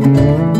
Música